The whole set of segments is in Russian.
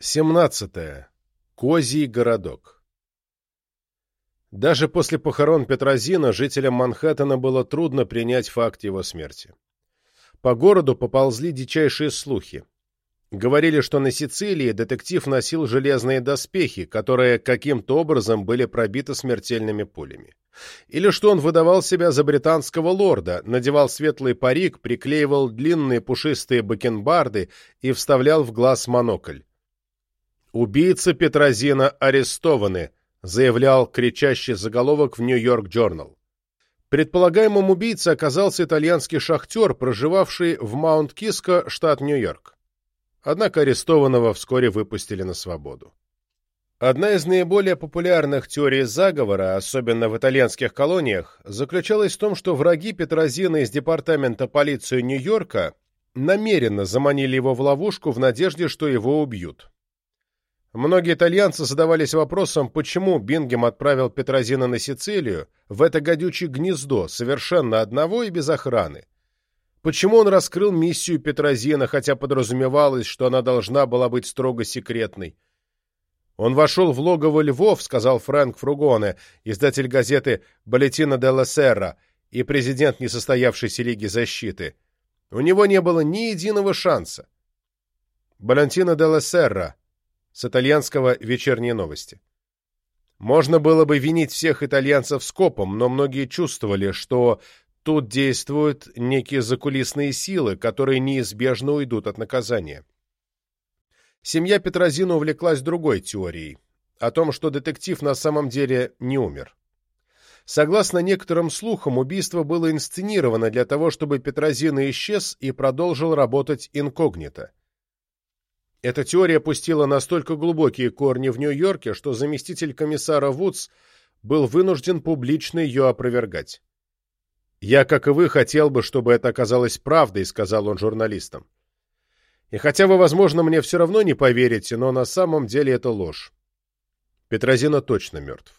17. Козий городок. Даже после похорон Петрозина жителям Манхэттена было трудно принять факт его смерти. По городу поползли дичайшие слухи. Говорили, что на Сицилии детектив носил железные доспехи, которые каким-то образом были пробиты смертельными пулями. Или что он выдавал себя за британского лорда, надевал светлый парик, приклеивал длинные пушистые бакенбарды и вставлял в глаз монокль. «Убийцы Петрозина арестованы», заявлял кричащий заголовок в Нью-Йорк Джорнал. Предполагаемым убийцей оказался итальянский шахтер, проживавший в Маунт-Киско, штат Нью-Йорк. Однако арестованного вскоре выпустили на свободу. Одна из наиболее популярных теорий заговора, особенно в итальянских колониях, заключалась в том, что враги Петрозина из департамента полиции Нью-Йорка намеренно заманили его в ловушку в надежде, что его убьют. Многие итальянцы задавались вопросом, почему Бингем отправил Петрозина на Сицилию, в это гадючее гнездо, совершенно одного и без охраны. Почему он раскрыл миссию Петрозина, хотя подразумевалось, что она должна была быть строго секретной? Он вошел в логово львов, сказал Фрэнк Фругоне, издатель газеты «Балетина де ла Серра» и президент несостоявшейся Лиги защиты. У него не было ни единого шанса. Балентино де ла Серра, с итальянского «Вечерние новости». Можно было бы винить всех итальянцев скопом, но многие чувствовали, что тут действуют некие закулисные силы, которые неизбежно уйдут от наказания. Семья Петрозина увлеклась другой теорией, о том, что детектив на самом деле не умер. Согласно некоторым слухам, убийство было инсценировано для того, чтобы Петрозина исчез и продолжил работать инкогнито. Эта теория пустила настолько глубокие корни в Нью-Йорке, что заместитель комиссара Вудс был вынужден публично ее опровергать. «Я, как и вы, хотел бы, чтобы это оказалось правдой», — сказал он журналистам. «И хотя вы, возможно, мне все равно не поверите, но на самом деле это ложь. Петрозина точно мертв».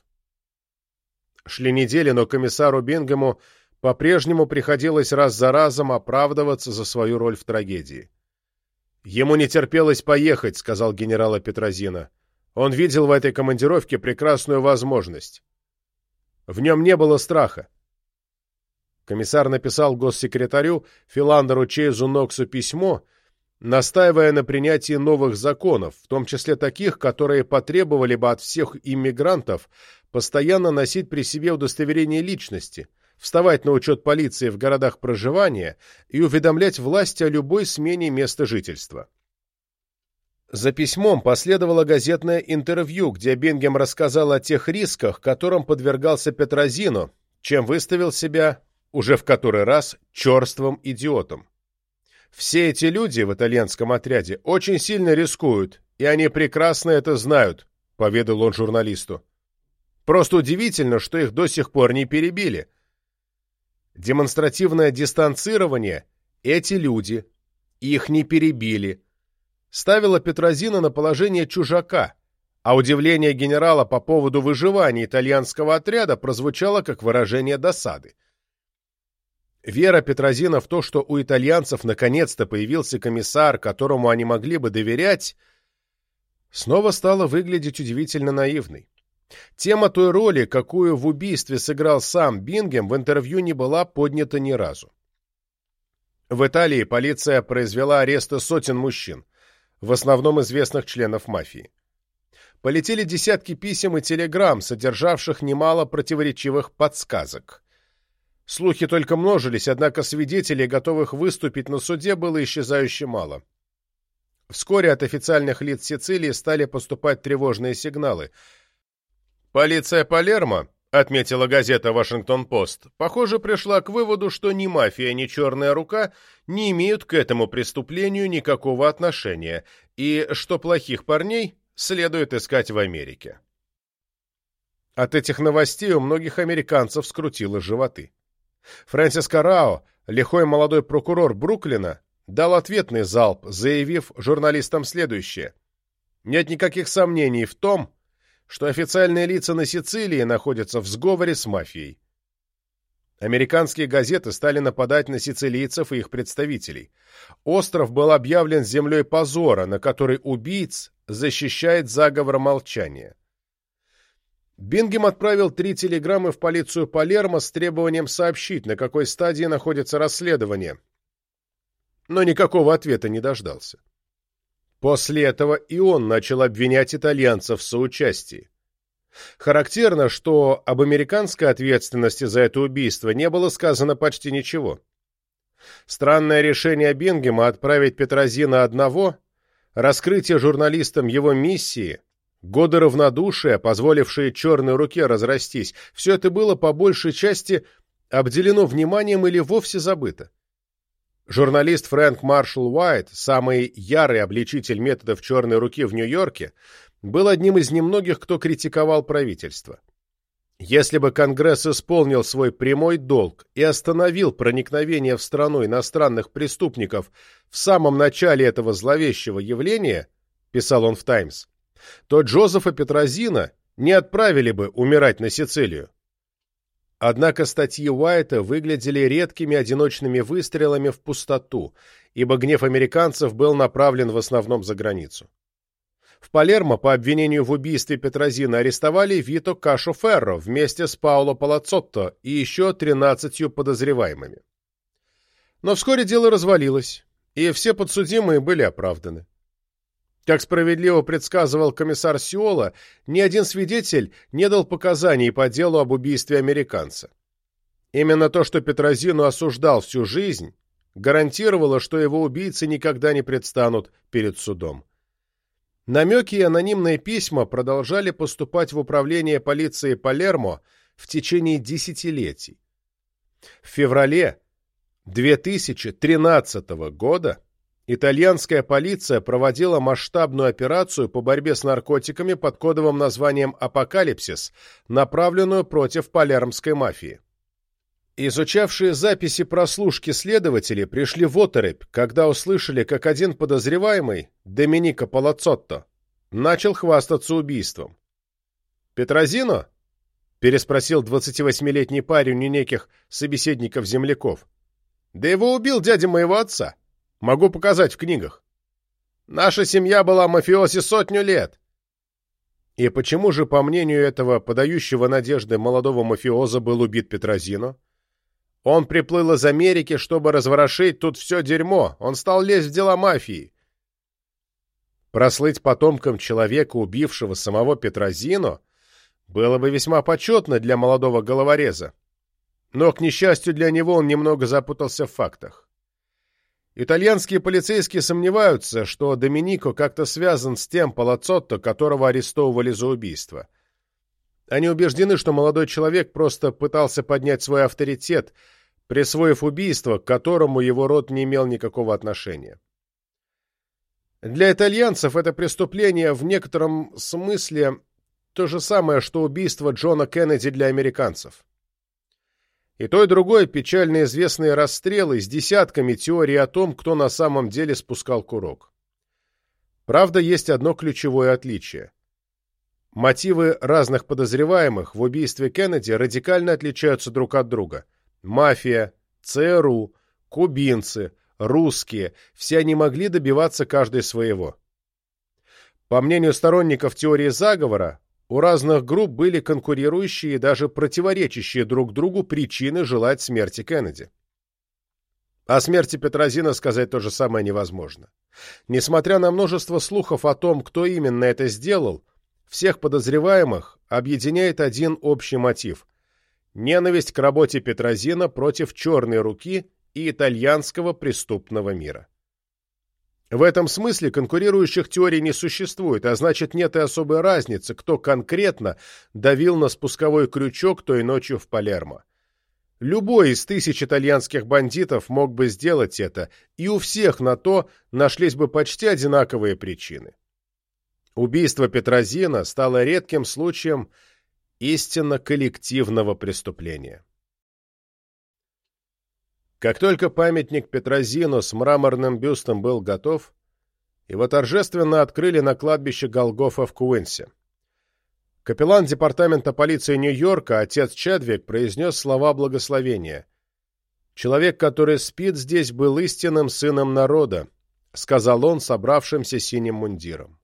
Шли недели, но комиссару Бингему по-прежнему приходилось раз за разом оправдываться за свою роль в трагедии. «Ему не терпелось поехать», — сказал генерала Петрозина. Он видел в этой командировке прекрасную возможность. В нем не было страха. Комиссар написал госсекретарю Филандеру Чейзу Ноксу письмо, настаивая на принятии новых законов, в том числе таких, которые потребовали бы от всех иммигрантов постоянно носить при себе удостоверение личности — вставать на учет полиции в городах проживания и уведомлять власти о любой смене места жительства. За письмом последовало газетное интервью, где Бенгем рассказал о тех рисках, которым подвергался Петрозину, чем выставил себя, уже в который раз, черствым идиотом. Все эти люди в итальянском отряде очень сильно рискуют, и они прекрасно это знают, поведал он журналисту. Просто удивительно, что их до сих пор не перебили демонстративное дистанцирование эти люди, их не перебили, ставило Петрозина на положение чужака, а удивление генерала по поводу выживания итальянского отряда прозвучало как выражение досады. Вера Петрозина в то, что у итальянцев наконец-то появился комиссар, которому они могли бы доверять, снова стала выглядеть удивительно наивной. Тема той роли, какую в убийстве сыграл сам Бингем, в интервью не была поднята ни разу. В Италии полиция произвела аресты сотен мужчин, в основном известных членов мафии. Полетели десятки писем и телеграмм, содержавших немало противоречивых подсказок. Слухи только множились, однако свидетелей, готовых выступить на суде, было исчезающе мало. Вскоре от официальных лиц Сицилии стали поступать тревожные сигналы – Полиция Палермо, отметила газета «Вашингтон-Пост», похоже, пришла к выводу, что ни мафия, ни черная рука не имеют к этому преступлению никакого отношения, и что плохих парней следует искать в Америке. От этих новостей у многих американцев скрутило животы. Фрэнсис Карао, лихой молодой прокурор Бруклина, дал ответный залп, заявив журналистам следующее. «Нет никаких сомнений в том, что официальные лица на Сицилии находятся в сговоре с мафией. Американские газеты стали нападать на сицилийцев и их представителей. Остров был объявлен землей позора, на которой убийц защищает заговор молчания. Бингем отправил три телеграммы в полицию Палермо с требованием сообщить, на какой стадии находится расследование, но никакого ответа не дождался. После этого и он начал обвинять итальянцев в соучастии. Характерно, что об американской ответственности за это убийство не было сказано почти ничего. Странное решение Бингема отправить Петрозина одного, раскрытие журналистам его миссии, годы равнодушия, позволившие черной руке разрастись, все это было по большей части обделено вниманием или вовсе забыто. Журналист Фрэнк Маршалл Уайт, самый ярый обличитель методов черной руки в Нью-Йорке, был одним из немногих, кто критиковал правительство. Если бы Конгресс исполнил свой прямой долг и остановил проникновение в страну иностранных преступников в самом начале этого зловещего явления, писал он в «Таймс», то Джозефа Петрозина не отправили бы умирать на Сицилию. Однако статьи Уайта выглядели редкими одиночными выстрелами в пустоту, ибо гнев американцев был направлен в основном за границу. В Палермо по обвинению в убийстве Петрозина арестовали Вито Кашо Ферро вместе с Пауло Палацотто и еще 13 подозреваемыми. Но вскоре дело развалилось, и все подсудимые были оправданы. Как справедливо предсказывал комиссар Сиола, ни один свидетель не дал показаний по делу об убийстве американца. Именно то, что Петрозину осуждал всю жизнь, гарантировало, что его убийцы никогда не предстанут перед судом. Намеки и анонимные письма продолжали поступать в управление полиции Палермо в течение десятилетий. В феврале 2013 года итальянская полиция проводила масштабную операцию по борьбе с наркотиками под кодовым названием «Апокалипсис», направленную против палермской мафии. Изучавшие записи прослушки следователи пришли в оторопь, когда услышали, как один подозреваемый, Доминика Палацотто, начал хвастаться убийством. «Петрозино?» — переспросил 28-летний парень у неких собеседников-земляков. «Да его убил дядя моего отца. Могу показать в книгах. Наша семья была мафиози сотню лет. И почему же, по мнению этого подающего надежды молодого мафиоза, был убит Петрозино? Он приплыл из Америки, чтобы разворошить тут все дерьмо. Он стал лезть в дела мафии. Прослыть потомком человека, убившего самого Петрозино, было бы весьма почетно для молодого головореза. Но, к несчастью для него, он немного запутался в фактах. Итальянские полицейские сомневаются, что Доминико как-то связан с тем Палацотто, которого арестовывали за убийство. Они убеждены, что молодой человек просто пытался поднять свой авторитет, присвоив убийство, к которому его род не имел никакого отношения. Для итальянцев это преступление в некотором смысле то же самое, что убийство Джона Кеннеди для американцев. И то, и другое печально известные расстрелы с десятками теорий о том, кто на самом деле спускал курок. Правда, есть одно ключевое отличие. Мотивы разных подозреваемых в убийстве Кеннеди радикально отличаются друг от друга. Мафия, ЦРУ, кубинцы, русские – все они могли добиваться каждый своего. По мнению сторонников теории заговора, у разных групп были конкурирующие и даже противоречащие друг другу причины желать смерти Кеннеди. О смерти Петрозина сказать то же самое невозможно. Несмотря на множество слухов о том, кто именно это сделал, всех подозреваемых объединяет один общий мотив – ненависть к работе Петрозина против черной руки и итальянского преступного мира. В этом смысле конкурирующих теорий не существует, а значит нет и особой разницы, кто конкретно давил на спусковой крючок той ночью в Палермо. Любой из тысяч итальянских бандитов мог бы сделать это, и у всех на то нашлись бы почти одинаковые причины. Убийство Петрозина стало редким случаем истинно коллективного преступления. Как только памятник Петрозину с мраморным бюстом был готов, его торжественно открыли на кладбище Голгофа в Куинсе. Капеллан департамента полиции Нью-Йорка, отец Чедвик, произнес слова благословения. «Человек, который спит здесь, был истинным сыном народа», — сказал он собравшимся синим мундиром.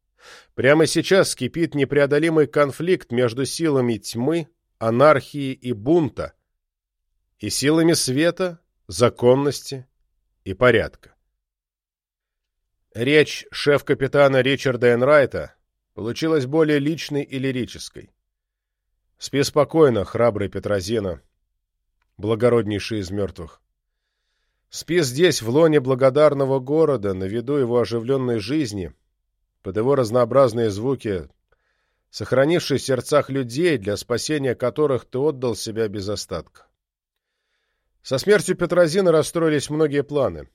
Прямо сейчас кипит непреодолимый конфликт между силами тьмы, анархии и бунта, и силами света, законности и порядка. Речь шеф-капитана Ричарда Энрайта получилась более личной и лирической. Спи спокойно, храбрый Петрозина, благороднейший из мертвых. Спи здесь, в лоне благодарного города, на виду его оживленной жизни, под его разнообразные звуки, сохранивший в сердцах людей, для спасения которых ты отдал себя без остатка. Со смертью Петрозина расстроились многие планы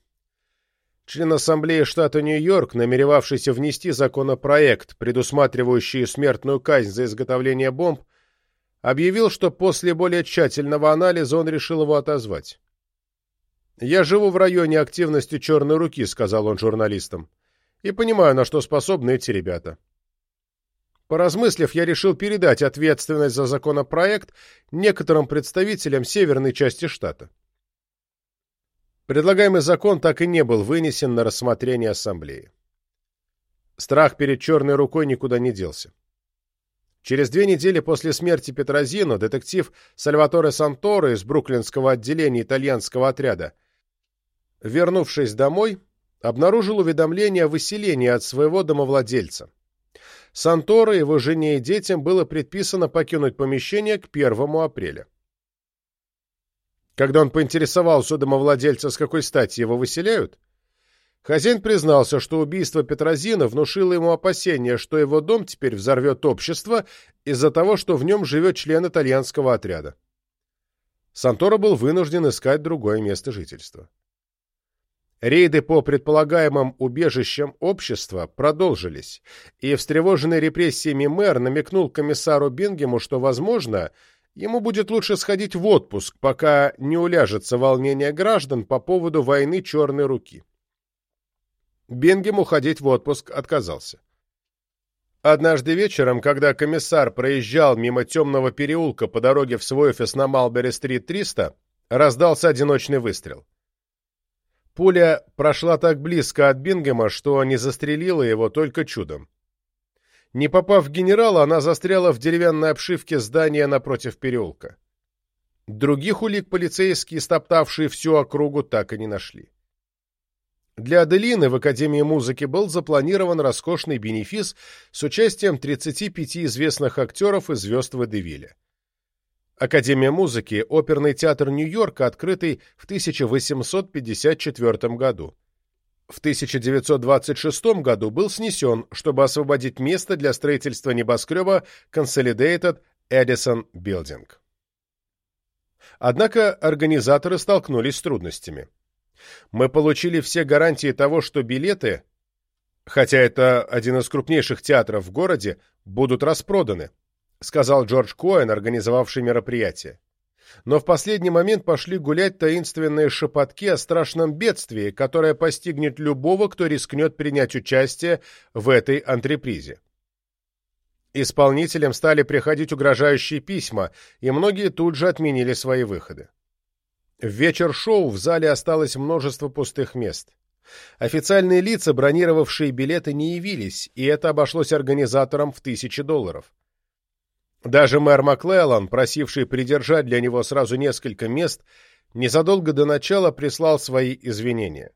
— член Ассамблеи штата Нью-Йорк, намеревавшийся внести законопроект, предусматривающий смертную казнь за изготовление бомб, объявил, что после более тщательного анализа он решил его отозвать. «Я живу в районе активности «Черной руки», — сказал он журналистам, — «и понимаю, на что способны эти ребята». Поразмыслив, я решил передать ответственность за законопроект некоторым представителям северной части штата. Предлагаемый закон так и не был вынесен на рассмотрение Ассамблеи. Страх перед черной рукой никуда не делся. Через две недели после смерти Петрозино детектив Сальваторе Санторо из бруклинского отделения итальянского отряда, вернувшись домой, обнаружил уведомление о выселении от своего домовладельца. Санторо, его жене и детям было предписано покинуть помещение к 1 апреля. Когда он поинтересовался у домовладельца, с какой стати его выселяют, хозяин признался, что убийство Петрозина внушило ему опасение, что его дом теперь взорвет общество из-за того, что в нем живет член итальянского отряда. Санторо был вынужден искать другое место жительства. Рейды по предполагаемым убежищам общества продолжились, и встревоженный репрессиями мэр намекнул комиссару Бингему, что, возможно, Ему будет лучше сходить в отпуск, пока не уляжется волнение граждан по поводу войны Черной руки. Бенгем уходить в отпуск отказался. Однажды вечером, когда комиссар проезжал мимо темного переулка по дороге в свой офис на Малбери-стрит 300, раздался одиночный выстрел. Пуля прошла так близко от Бингема, что не застрелила его только чудом. Не попав в генерала, она застряла в деревянной обшивке здания напротив переулка. Других улик полицейские, стоптавшие всю округу, так и не нашли. Для Аделины в Академии музыки был запланирован роскошный бенефис с участием 35 известных актеров и звезд Водевиля. Академия музыки – оперный театр Нью-Йорка, открытый в 1854 году в 1926 году был снесен, чтобы освободить место для строительства небоскреба Consolidated Edison Building. Однако организаторы столкнулись с трудностями. Мы получили все гарантии того, что билеты, хотя это один из крупнейших театров в городе, будут распроданы, сказал Джордж Коэн, организовавший мероприятие но в последний момент пошли гулять таинственные шепотки о страшном бедствии, которое постигнет любого, кто рискнет принять участие в этой антрепризе. Исполнителям стали приходить угрожающие письма, и многие тут же отменили свои выходы. В вечер шоу в зале осталось множество пустых мест. Официальные лица, бронировавшие билеты, не явились, и это обошлось организаторам в тысячи долларов. Даже мэр Маклеллан, просивший придержать для него сразу несколько мест, незадолго до начала прислал свои извинения.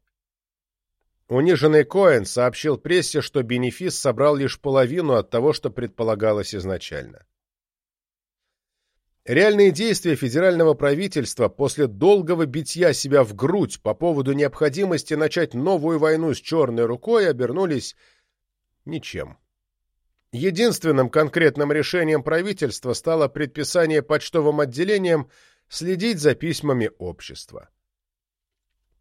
Униженный Коэн сообщил прессе, что бенефис собрал лишь половину от того, что предполагалось изначально. Реальные действия федерального правительства после долгого битья себя в грудь по поводу необходимости начать новую войну с черной рукой обернулись ничем. Единственным конкретным решением правительства стало предписание почтовым отделениям следить за письмами общества.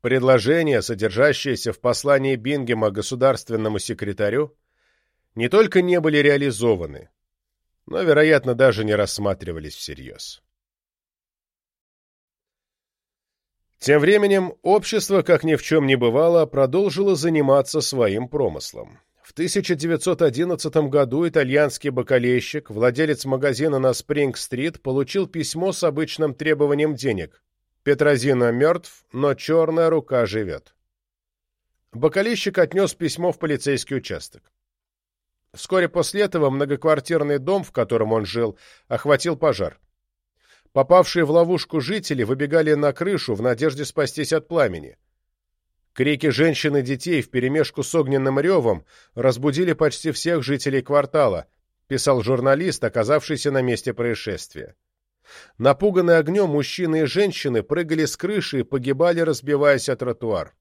Предложения, содержащиеся в послании Бингема государственному секретарю, не только не были реализованы, но, вероятно, даже не рассматривались всерьез. Тем временем общество, как ни в чем не бывало, продолжило заниматься своим промыслом. В 1911 году итальянский бакалейщик, владелец магазина на Спринг-стрит, получил письмо с обычным требованием денег. Петрозина мертв, но черная рука живет. Бакалейщик отнес письмо в полицейский участок. Вскоре после этого многоквартирный дом, в котором он жил, охватил пожар. Попавшие в ловушку жители выбегали на крышу в надежде спастись от пламени. Крики женщин и детей вперемешку с огненным ревом разбудили почти всех жителей квартала, писал журналист, оказавшийся на месте происшествия. Напуганные огнем мужчины и женщины прыгали с крыши и погибали, разбиваясь о тротуар.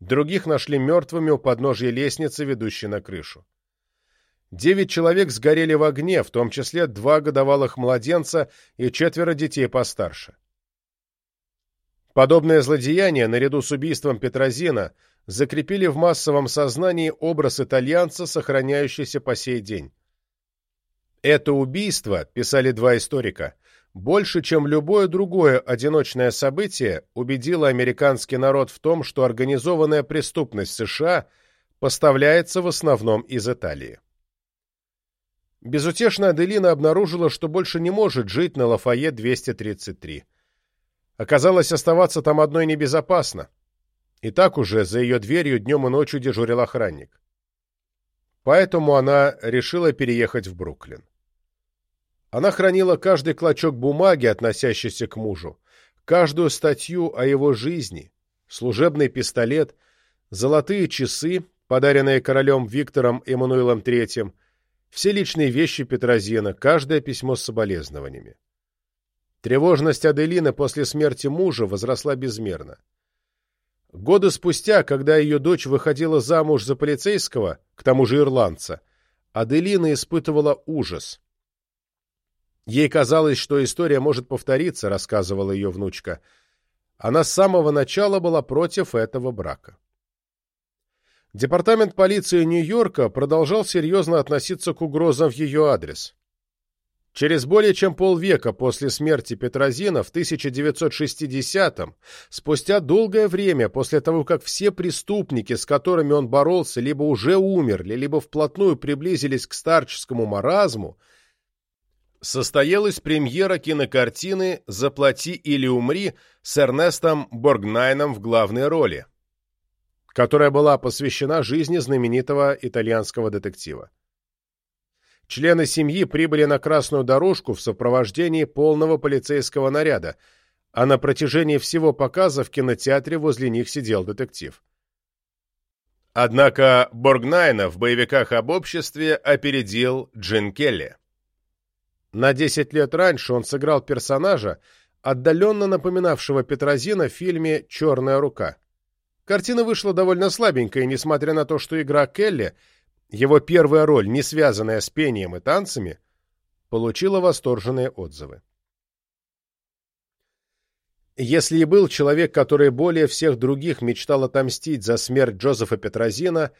Других нашли мертвыми у подножья лестницы, ведущей на крышу. Девять человек сгорели в огне, в том числе два годовалых младенца и четверо детей постарше. Подобное злодеяние, наряду с убийством Петрозина, закрепили в массовом сознании образ итальянца, сохраняющийся по сей день. Это убийство, писали два историка, больше, чем любое другое одиночное событие, убедило американский народ в том, что организованная преступность США поставляется в основном из Италии. Безутешная Аделина обнаружила, что больше не может жить на Лафайе 233. Оказалось, оставаться там одной небезопасно. И так уже за ее дверью днем и ночью дежурил охранник. Поэтому она решила переехать в Бруклин. Она хранила каждый клочок бумаги, относящийся к мужу, каждую статью о его жизни, служебный пистолет, золотые часы, подаренные королем Виктором Эммануилом III, все личные вещи Петрозена, каждое письмо с соболезнованиями. Тревожность Аделины после смерти мужа возросла безмерно. Годы спустя, когда ее дочь выходила замуж за полицейского, к тому же ирландца, Аделина испытывала ужас. Ей казалось, что история может повториться, рассказывала ее внучка. Она с самого начала была против этого брака. Департамент полиции Нью-Йорка продолжал серьезно относиться к угрозам в ее адрес. Через более чем полвека после смерти Петрозина в 1960-м, спустя долгое время после того, как все преступники, с которыми он боролся, либо уже умерли, либо вплотную приблизились к старческому маразму, состоялась премьера кинокартины «Заплати или умри» с Эрнестом Боргнайном в главной роли которая была посвящена жизни знаменитого итальянского детектива. Члены семьи прибыли на красную дорожку в сопровождении полного полицейского наряда, а на протяжении всего показа в кинотеатре возле них сидел детектив. Однако Боргнайна в боевиках об обществе опередил Джин Келли. На 10 лет раньше он сыграл персонажа, отдаленно напоминавшего Петрозина в фильме «Черная рука». Картина вышла довольно слабенькая, несмотря на то, что игра Келли, его первая роль, не связанная с пением и танцами, получила восторженные отзывы. Если и был человек, который более всех других мечтал отомстить за смерть Джозефа Петрозина,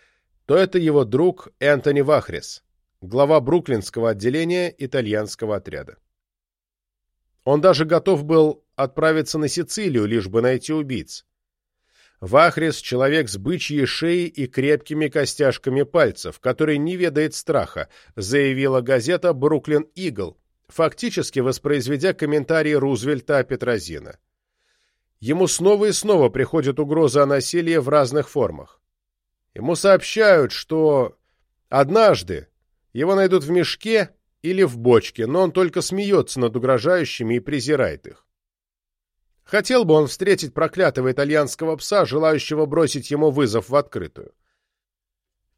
то это его друг Энтони Вахрис, глава бруклинского отделения итальянского отряда. Он даже готов был отправиться на Сицилию, лишь бы найти убийц. Вахрис — человек с бычьей шеей и крепкими костяшками пальцев, который не ведает страха, заявила газета «Бруклин Игл», фактически воспроизведя комментарии Рузвельта о Петрозина. Ему снова и снова приходит угроза о насилии в разных формах. Ему сообщают, что однажды его найдут в мешке или в бочке, но он только смеется над угрожающими и презирает их. Хотел бы он встретить проклятого итальянского пса, желающего бросить ему вызов в открытую.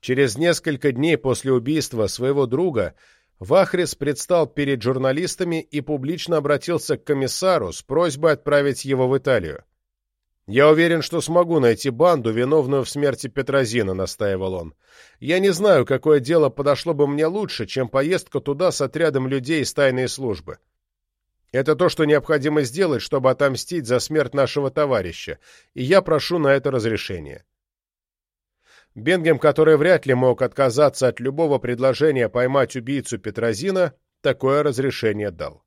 Через несколько дней после убийства своего друга Вахрис предстал перед журналистами и публично обратился к комиссару с просьбой отправить его в Италию. «Я уверен, что смогу найти банду, виновную в смерти Петрозина», — настаивал он. «Я не знаю, какое дело подошло бы мне лучше, чем поездка туда с отрядом людей из тайной службы. Это то, что необходимо сделать, чтобы отомстить за смерть нашего товарища, и я прошу на это разрешение. Бенгем, который вряд ли мог отказаться от любого предложения поймать убийцу Петрозина, такое разрешение дал.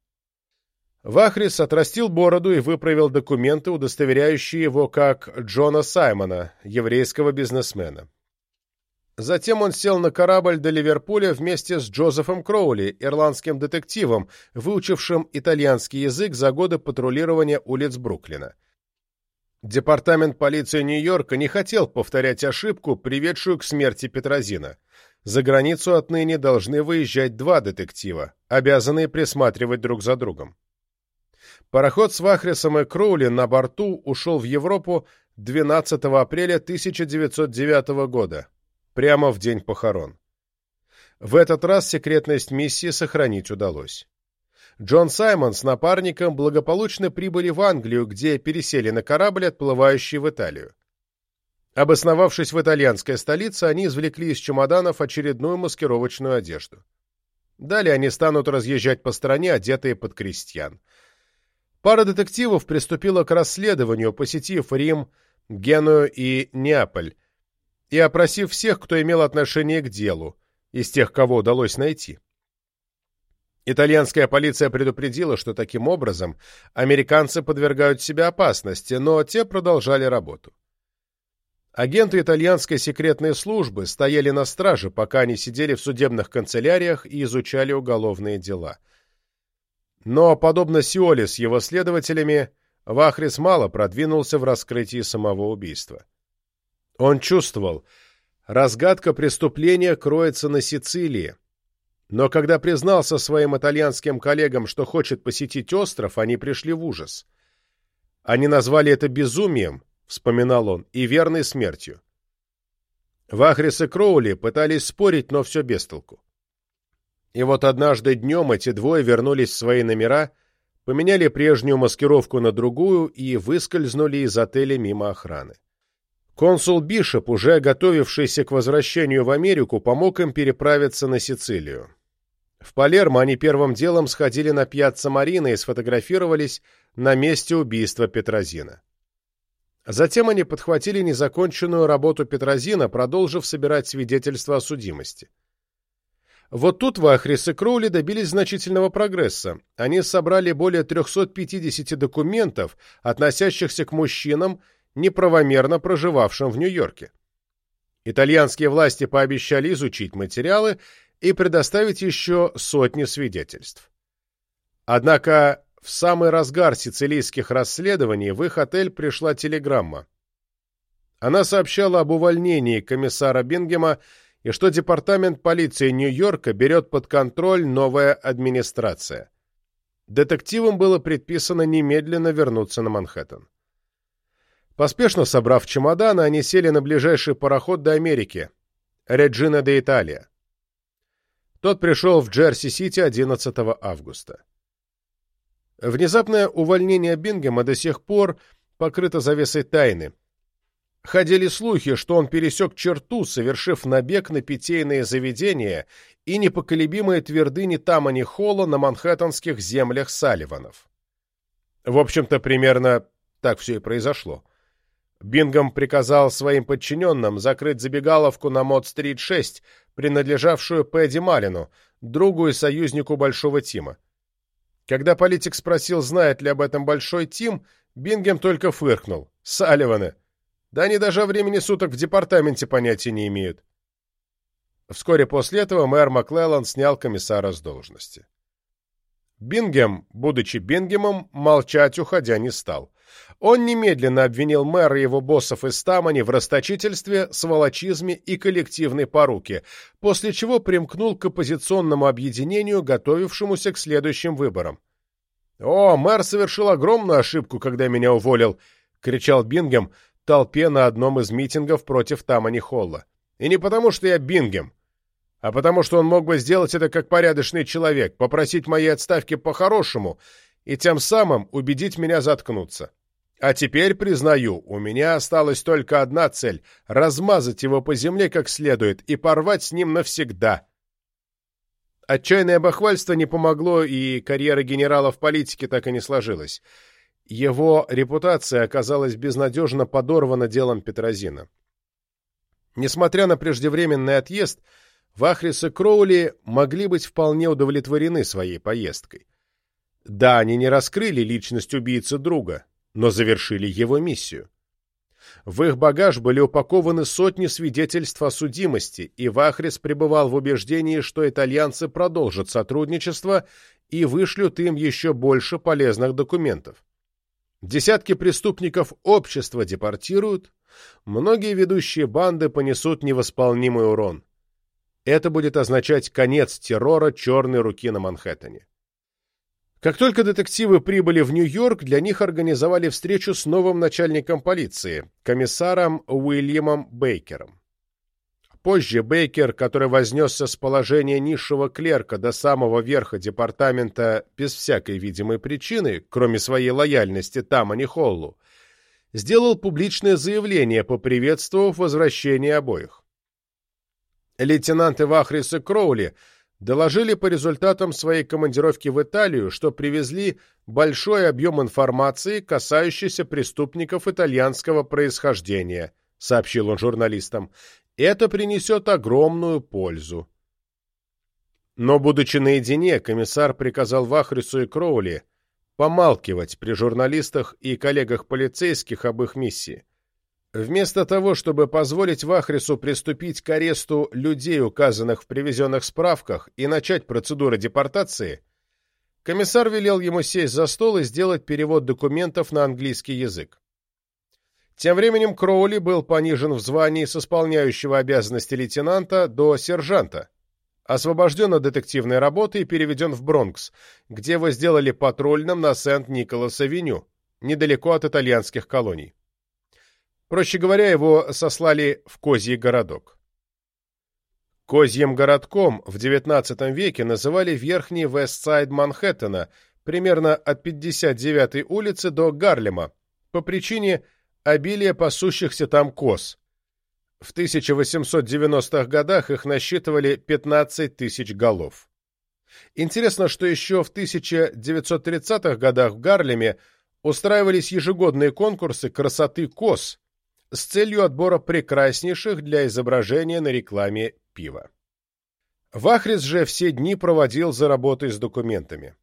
Вахрис отрастил бороду и выправил документы, удостоверяющие его как Джона Саймона, еврейского бизнесмена. Затем он сел на корабль до Ливерпуля вместе с Джозефом Кроули, ирландским детективом, выучившим итальянский язык за годы патрулирования улиц Бруклина. Департамент полиции Нью-Йорка не хотел повторять ошибку, приведшую к смерти Петрозина. За границу отныне должны выезжать два детектива, обязанные присматривать друг за другом. Пароход с Вахрисом и Кроули на борту ушел в Европу 12 апреля 1909 года, прямо в день похорон. В этот раз секретность миссии сохранить удалось. Джон Саймон с напарником благополучно прибыли в Англию, где пересели на корабль, отплывающий в Италию. Обосновавшись в итальянской столице, они извлекли из чемоданов очередную маскировочную одежду. Далее они станут разъезжать по стране, одетые под крестьян. Пара детективов приступила к расследованию, посетив Рим, Геную и Неаполь, и опросив всех, кто имел отношение к делу, из тех, кого удалось найти. Итальянская полиция предупредила, что таким образом американцы подвергают себя опасности, но те продолжали работу. Агенты итальянской секретной службы стояли на страже, пока они сидели в судебных канцеляриях и изучали уголовные дела. Но, подобно Сиоле с его следователями, Вахрис мало продвинулся в раскрытии самого убийства. Он чувствовал, разгадка преступления кроется на Сицилии, но когда признался своим итальянским коллегам, что хочет посетить остров, они пришли в ужас. Они назвали это безумием, вспоминал он, и верной смертью. Вахрис и Кроули пытались спорить, но все без толку. И вот однажды днем эти двое вернулись в свои номера, поменяли прежнюю маскировку на другую и выскользнули из отеля мимо охраны. Консул Бишоп, уже готовившийся к возвращению в Америку, помог им переправиться на Сицилию. В Палермо они первым делом сходили на пьяцца Марина и сфотографировались на месте убийства Петрозина. Затем они подхватили незаконченную работу Петрозина, продолжив собирать свидетельства о судимости. Вот тут Вахрис и Кроули добились значительного прогресса. Они собрали более 350 документов, относящихся к мужчинам, неправомерно проживавшим в Нью-Йорке. Итальянские власти пообещали изучить материалы и предоставить еще сотни свидетельств. Однако в самый разгар сицилийских расследований в их отель пришла телеграмма. Она сообщала об увольнении комиссара Бингема и что департамент полиции Нью-Йорка берет под контроль новая администрация. Детективам было предписано немедленно вернуться на Манхэттен. Поспешно собрав чемоданы, они сели на ближайший пароход до Америки, Реджина де Италия. Тот пришел в Джерси-Сити 11 августа. Внезапное увольнение Бингема до сих пор покрыто завесой тайны. Ходили слухи, что он пересек черту, совершив набег на питейные заведения и непоколебимые твердыни Тамани Холла на манхэттенских землях Салливанов. В общем-то, примерно так все и произошло. Бингом приказал своим подчиненным закрыть забегаловку на Мод-стрит 6, принадлежавшую Пэдди Малину, другу и союзнику Большого Тима. Когда политик спросил, знает ли об этом Большой Тим, Бингем только фыркнул. «Салливаны! Да они даже о времени суток в департаменте понятия не имеют». Вскоре после этого мэр Маклеллан снял комиссара с должности. Бингем, будучи Бингемом, молчать уходя не стал. Он немедленно обвинил мэра и его боссов из Тамани в расточительстве, сволочизме и коллективной поруке, после чего примкнул к оппозиционному объединению, готовившемуся к следующим выборам. «О, мэр совершил огромную ошибку, когда меня уволил!» — кричал Бингем толпе на одном из митингов против Тамани Холла. «И не потому, что я Бингем, а потому что он мог бы сделать это как порядочный человек, попросить моей отставки по-хорошему и тем самым убедить меня заткнуться. А теперь, признаю, у меня осталась только одна цель — размазать его по земле как следует и порвать с ним навсегда. Отчаянное бахвальство не помогло, и карьера генерала в политике так и не сложилась. Его репутация оказалась безнадежно подорвана делом Петрозина. Несмотря на преждевременный отъезд, Вахрис и Кроули могли быть вполне удовлетворены своей поездкой. Да, они не раскрыли личность убийцы друга, но завершили его миссию. В их багаж были упакованы сотни свидетельств о судимости, и Вахрис пребывал в убеждении, что итальянцы продолжат сотрудничество и вышлют им еще больше полезных документов. Десятки преступников общества депортируют, многие ведущие банды понесут невосполнимый урон. Это будет означать конец террора черной руки на Манхэттене. Как только детективы прибыли в Нью-Йорк, для них организовали встречу с новым начальником полиции, комиссаром Уильямом Бейкером. Позже Бейкер, который вознесся с положения низшего клерка до самого верха департамента без всякой видимой причины, кроме своей лояльности Тамани Холлу, сделал публичное заявление, поприветствовав возвращение обоих. Лейтенанты Вахрис и Кроули доложили по результатам своей командировки в Италию, что привезли большой объем информации, касающейся преступников итальянского происхождения, сообщил он журналистам, это принесет огромную пользу. Но, будучи наедине, комиссар приказал Вахрису и Кроули помалкивать при журналистах и коллегах полицейских об их миссии. Вместо того, чтобы позволить Вахрису приступить к аресту людей, указанных в привезенных справках, и начать процедуру депортации, комиссар велел ему сесть за стол и сделать перевод документов на английский язык. Тем временем Кроули был понижен в звании с исполняющего обязанности лейтенанта до сержанта, освобожден от детективной работы и переведен в Бронкс, где его сделали патрульным на Сент-Николас-авеню, недалеко от итальянских колоний. Проще говоря, его сослали в Козий городок. Козьим городком в XIX веке называли верхний Вестсайд Манхэттена, примерно от 59-й улицы до Гарлема, по причине обилие пасущихся там коз. В 1890-х годах их насчитывали 15 тысяч голов. Интересно, что еще в 1930-х годах в Гарлеме устраивались ежегодные конкурсы красоты коз с целью отбора прекраснейших для изображения на рекламе пива. Вахрис же все дни проводил за работой с документами.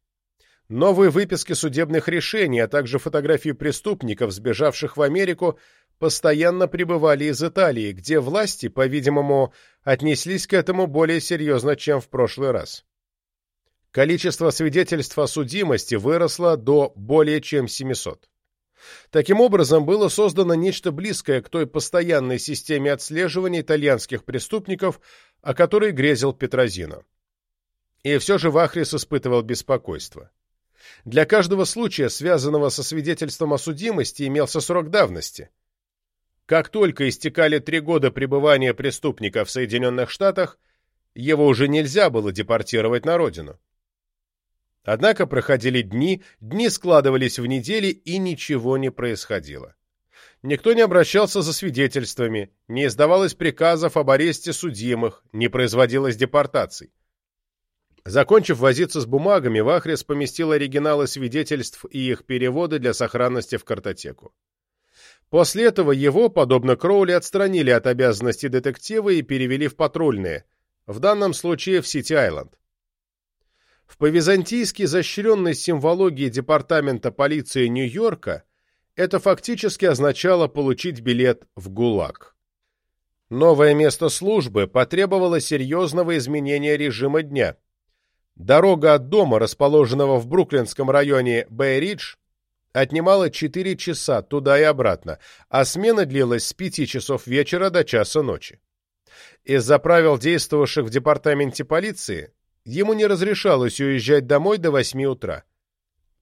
Новые выписки судебных решений, а также фотографии преступников, сбежавших в Америку, постоянно прибывали из Италии, где власти, по-видимому, отнеслись к этому более серьезно, чем в прошлый раз. Количество свидетельств о судимости выросло до более чем 700. Таким образом, было создано нечто близкое к той постоянной системе отслеживания итальянских преступников, о которой грезил Петрозино. И все же Вахрис испытывал беспокойство. Для каждого случая, связанного со свидетельством о судимости, имелся срок давности. Как только истекали три года пребывания преступника в Соединенных Штатах, его уже нельзя было депортировать на родину. Однако проходили дни, дни складывались в недели, и ничего не происходило. Никто не обращался за свидетельствами, не издавалось приказов об аресте судимых, не производилось депортаций. Закончив возиться с бумагами, Вахрис поместил оригиналы свидетельств и их переводы для сохранности в картотеку. После этого его, подобно Кроули, отстранили от обязанностей детектива и перевели в патрульные, в данном случае в Сити-Айленд. В по-византийски защренной символогии Департамента полиции Нью-Йорка это фактически означало получить билет в ГУЛАГ. Новое место службы потребовало серьезного изменения режима дня – Дорога от дома, расположенного в бруклинском районе Бэй-Ридж, отнимала 4 часа туда и обратно, а смена длилась с 5 часов вечера до часа ночи. Из-за правил, действовавших в департаменте полиции, ему не разрешалось уезжать домой до 8 утра.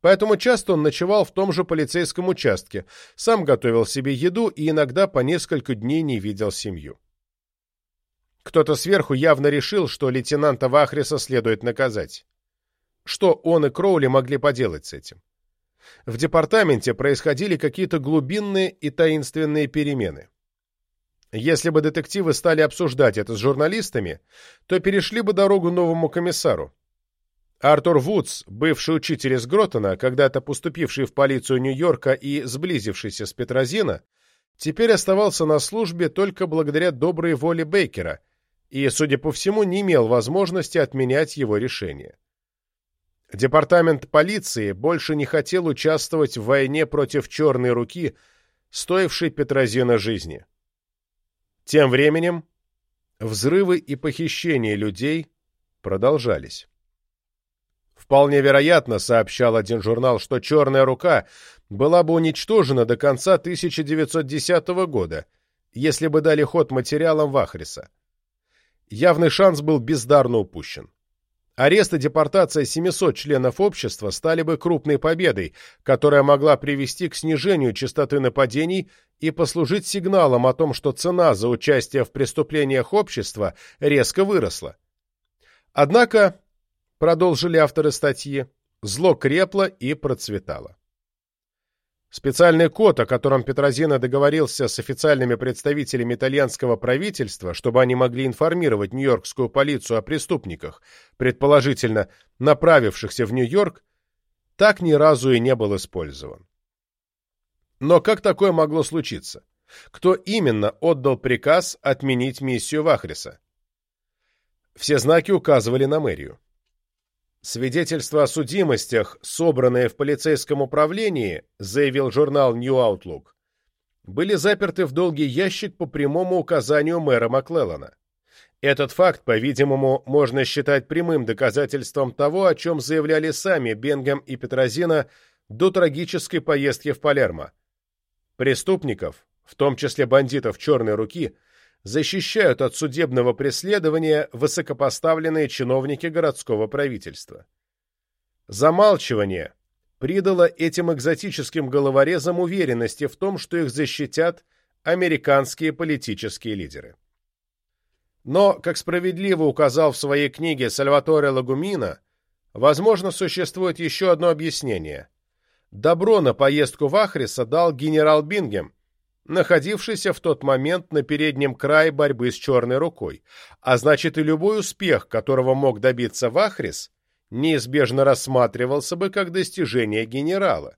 Поэтому часто он ночевал в том же полицейском участке, сам готовил себе еду и иногда по несколько дней не видел семью. Кто-то сверху явно решил, что лейтенанта Вахриса следует наказать. Что он и Кроули могли поделать с этим? В департаменте происходили какие-то глубинные и таинственные перемены. Если бы детективы стали обсуждать это с журналистами, то перешли бы дорогу новому комиссару. Артур Вудс, бывший учитель из Гротона, когда-то поступивший в полицию Нью-Йорка и сблизившийся с Петрозино, теперь оставался на службе только благодаря доброй воле Бейкера – и, судя по всему, не имел возможности отменять его решение. Департамент полиции больше не хотел участвовать в войне против «Черной руки», стоившей Петрозина жизни. Тем временем взрывы и похищения людей продолжались. Вполне вероятно, сообщал один журнал, что «Черная рука» была бы уничтожена до конца 1910 года, если бы дали ход материалам Вахриса. явный шанс был бездарно упущен. Арест и депортация 700 членов общества стали бы крупной победой, которая могла привести к снижению частоты нападений и послужить сигналом о том, что цена за участие в преступлениях общества резко выросла. Однако, продолжили авторы статьи, зло крепло и процветало. Специальный код, о котором Петрозина договорился с официальными представителями итальянского правительства, чтобы они могли информировать нью-йоркскую полицию о преступниках, предположительно направившихся в Нью-Йорк, так ни разу и не был использован. Но как такое могло случиться? Кто именно отдал приказ отменить миссию Вахриса? Все знаки указывали на мэрию. Свидетельства о судимостях, собранные в полицейском управлении, заявил журнал New Outlook, были заперты в долгий ящик по прямому указанию мэра Маклеллана. Этот факт, по-видимому, можно считать прямым доказательством того, о чем заявляли сами Бенгем и Петрозина до трагической поездки в Палермо. Преступников, в том числе бандитов «Черной руки», защищают от судебного преследования высокопоставленные чиновники городского правительства. Замалчивание придало этим экзотическим головорезам уверенности в том, что их защитят американские политические лидеры. Но, как справедливо указал в своей книге Сальваторе Лагумина, возможно, существует еще одно объяснение. Добро на поездку в Ахриса дал генерал Бингем, находившийся в тот момент на переднем крае борьбы с черной рукой, а значит и любой успех, которого мог добиться Вахрис, неизбежно рассматривался бы как достижение генерала.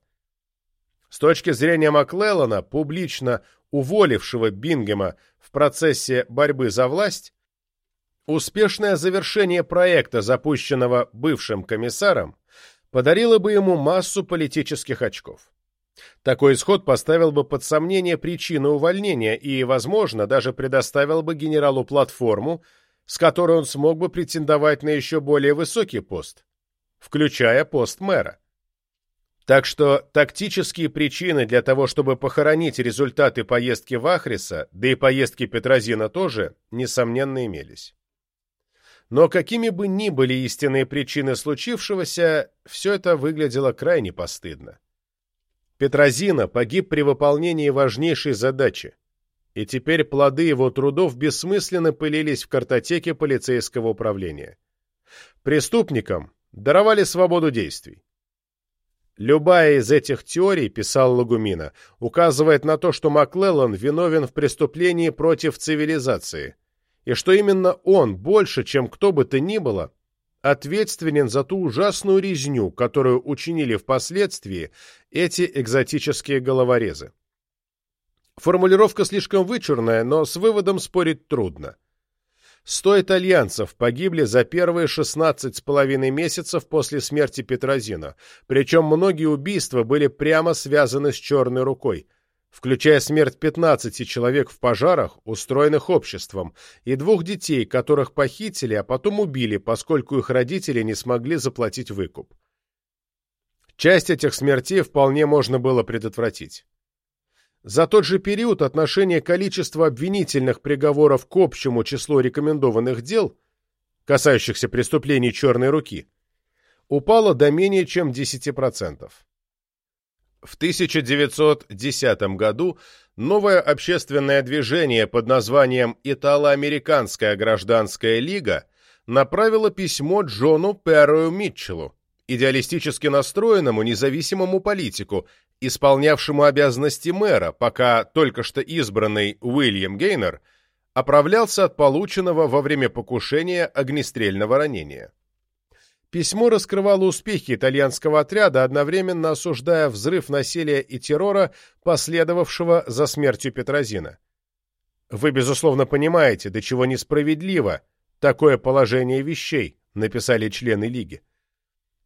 С точки зрения Маклеллана, публично уволившего Бингема в процессе борьбы за власть, успешное завершение проекта, запущенного бывшим комиссаром, подарило бы ему массу политических очков. Такой исход поставил бы под сомнение причину увольнения и, возможно, даже предоставил бы генералу платформу, с которой он смог бы претендовать на еще более высокий пост, включая пост мэра. Так что тактические причины для того, чтобы похоронить результаты поездки Вахриса, да и поездки Петрозина тоже, несомненно, имелись. Но какими бы ни были истинные причины случившегося, все это выглядело крайне постыдно. Петрозина погиб при выполнении важнейшей задачи, и теперь плоды его трудов бессмысленно пылились в картотеке полицейского управления. Преступникам даровали свободу действий. Любая из этих теорий, писал Лагумина, указывает на то, что Маклеллан виновен в преступлении против цивилизации, и что именно он, больше, чем кто бы то ни было, ответственен за ту ужасную резню, которую учинили впоследствии эти экзотические головорезы. Формулировка слишком вычурная, но с выводом спорить трудно. Сто итальянцев погибли за первые 16 с половиной месяцев после смерти Петрозино, причем многие убийства были прямо связаны с черной рукой, включая смерть 15 человек в пожарах, устроенных обществом, и двух детей, которых похитили, а потом убили, поскольку их родители не смогли заплатить выкуп. Часть этих смертей вполне можно было предотвратить. За тот же период отношение количества обвинительных приговоров к общему числу рекомендованных дел, касающихся преступлений черной руки, упало до менее чем 10%. В 1910 году новое общественное движение под названием «Итало-Американская гражданская лига» направило письмо Джону Перрою Митчеллу, идеалистически настроенному независимому политику, исполнявшему обязанности мэра, пока только что избранный Уильям Гейнер оправлялся от полученного во время покушения огнестрельного ранения. Письмо раскрывало успехи итальянского отряда, одновременно осуждая взрыв насилия и террора, последовавшего за смертью Петрозина. «Вы, безусловно, понимаете, до чего несправедливо такое положение вещей», написали члены Лиги.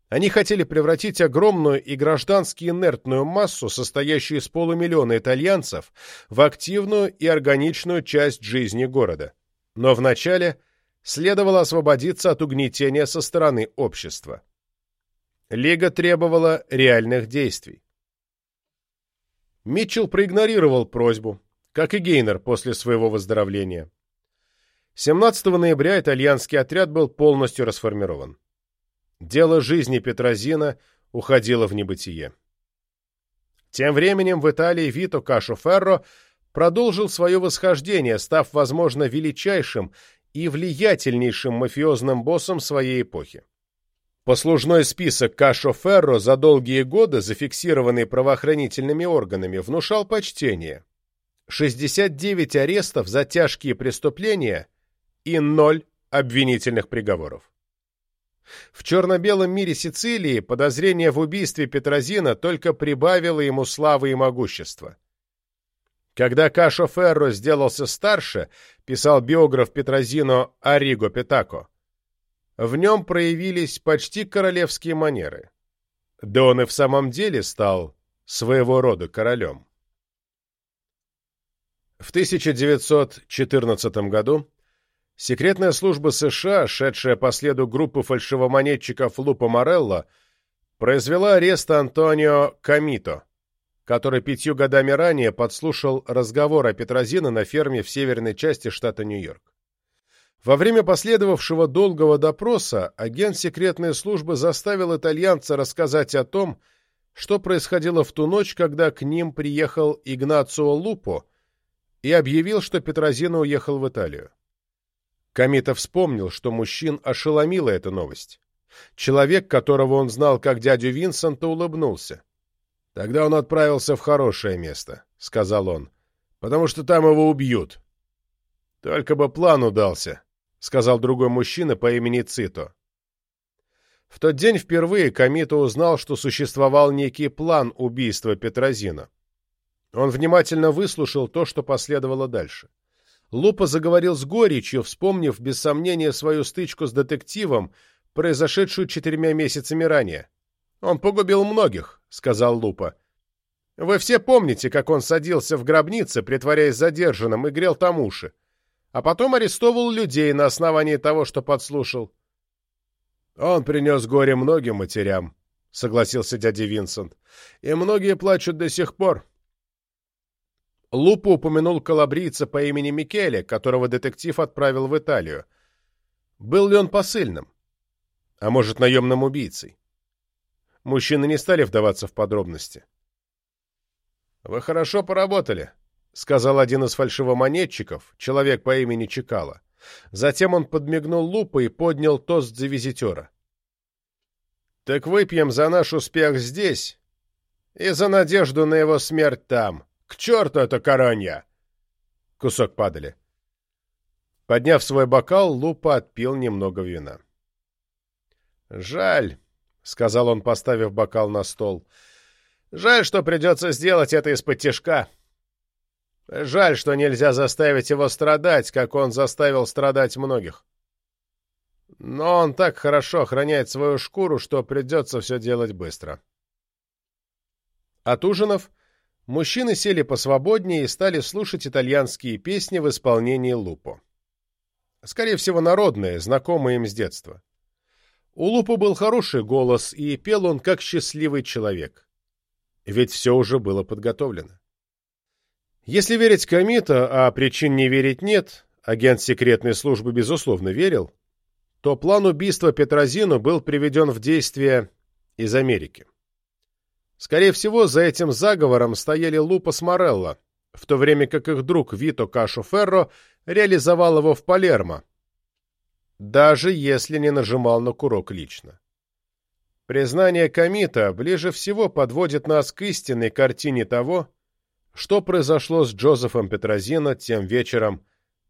Они хотели превратить огромную и граждански инертную массу, состоящую из полумиллиона итальянцев, в активную и органичную часть жизни города. Но вначале – следовало освободиться от угнетения со стороны общества. Лига требовала реальных действий. Митчелл проигнорировал просьбу, как и Гейнер после своего выздоровления. 17 ноября итальянский отряд был полностью расформирован. Дело жизни Петрозина уходило в небытие. Тем временем в Италии Вито Кашо Ферро продолжил свое восхождение, став, возможно, величайшим и влиятельнейшим мафиозным боссом своей эпохи. Послужной список Кашо Ферро за долгие годы, зафиксированный правоохранительными органами, внушал почтение. 69 арестов за тяжкие преступления и ноль обвинительных приговоров. В черно-белом мире Сицилии подозрение в убийстве Петрозина только прибавило ему славы и могущества. Когда Кашо Ферро сделался старше, писал биограф Петрозино Ариго Петако, в нем проявились почти королевские манеры. Да он и в самом деле стал своего рода королем. В 1914 году Секретная служба США, шедшая по следу группы фальшивомонетчиков Лупа Морелло, произвела арест Антонио Камито, который пятью годами ранее подслушал разговор о Петрозино на ферме в северной части штата Нью-Йорк. Во время последовавшего долгого допроса агент секретной службы заставил итальянца рассказать о том, что происходило в ту ночь, когда к ним приехал Игнацио Лупо и объявил, что Петрозино уехал в Италию. Комита вспомнил, что мужчин ошеломила эта новость. Человек, которого он знал как дядю Винсента, улыбнулся. «Тогда он отправился в хорошее место», — сказал он, — «потому что там его убьют». «Только бы план удался», — сказал другой мужчина по имени Цито. В тот день впервые Комита узнал, что существовал некий план убийства Петрозина. Он внимательно выслушал то, что последовало дальше. Лупа заговорил с горечью, вспомнив, без сомнения, свою стычку с детективом, произошедшую четырьмя месяцами ранее. «Он погубил многих», — сказал Лупа. «Вы все помните, как он садился в гробнице, притворяясь задержанным, и грел там уши, а потом арестовывал людей на основании того, что подслушал». «Он принес горе многим матерям», — согласился дядя Винсент. «И многие плачут до сих пор. Лупа упомянул калабрийца по имени Микеле, которого детектив отправил в Италию. Был ли он посыльным? А может, наемным убийцей? Мужчины не стали вдаваться в подробности. «Вы хорошо поработали», — сказал один из фальшивомонетчиков, человек по имени Чекала. Затем он подмигнул Лупа и поднял тост за визитера. «Так выпьем за наш успех здесь и за надежду на его смерть там», к черту это коронья!» Кусок падали. Подняв свой бокал, Лупа отпил немного вина. «Жаль», — сказал он, поставив бокал на стол. «Жаль, что придется сделать это из-под тяжка. Жаль, что нельзя заставить его страдать, как он заставил страдать многих. Но он так хорошо охраняет свою шкуру, что придется все делать быстро». От ужинов мужчины сели посвободнее и стали слушать итальянские песни в исполнении Лупо. Скорее всего, народные, знакомые им с детства. У Лупо был хороший голос, и пел он как счастливый человек. Ведь все уже было подготовлено. Если верить Комита, а причин не верить нет, агент секретной службы безусловно верил, то план убийства Петрозину был приведен в действие из Америки. Скорее всего, за этим заговором стояли Лупас Морелло, в то время как их друг Вито Кашо Ферро реализовал его в Палермо, даже если не нажимал на курок лично. Признание Комита ближе всего подводит нас к истинной картине того, что произошло с Джозефом Петрозино тем вечером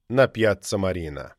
на Пьяцца Марина.